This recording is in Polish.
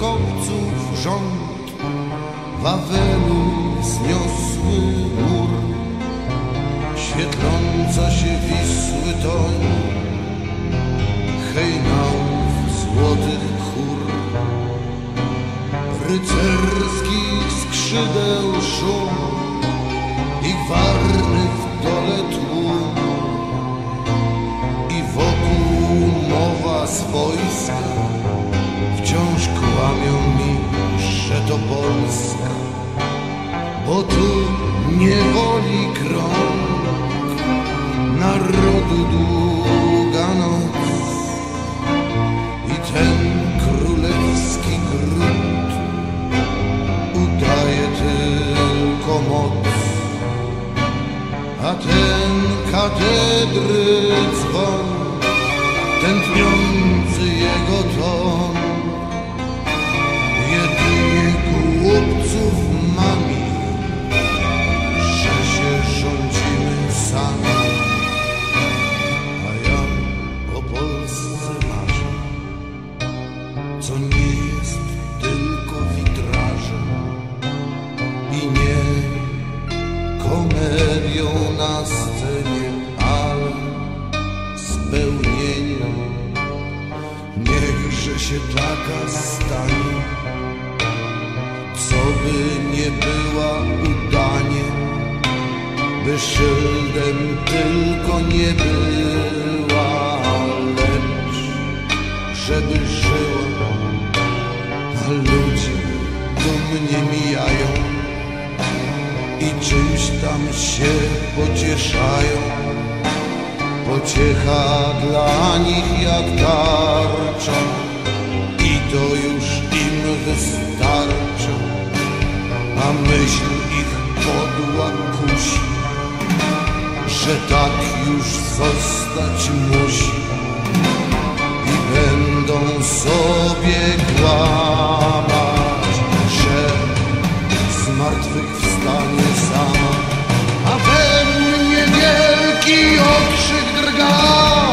kopców rząd Wawelu zniosły mur. Świetląca się Wisły toń hejnałów złotych chór. Rycerskich skrzydeł szum i gwarny w dole tłum. I wokół mowa z wojska wciąż kłamią mi, że to Polska bo tu niewoli krąg. Narodu długa noc. I ten królewski gród udaje tylko moc. A ten katedry dzwon ten tniący jego ton głupców mami że się rządzimy sami a ja o Polsce marzę co nie jest tylko witrażem i nie komedią na scenie, ale spełnieniem. Niechże się taka stanie, co by nie była udanie, by szyldem tylko nie była, lecz żeby żyła, a ludzie dumnie mijają i czymś tam się pocieszają. Pociecha dla nich jak tarcza i to już im wystarcza, ta myśl ich podła kusi Że tak już zostać musi I będą sobie kłamać Że zmartwychwstanie sama A we mnie wielki okrzyk drga.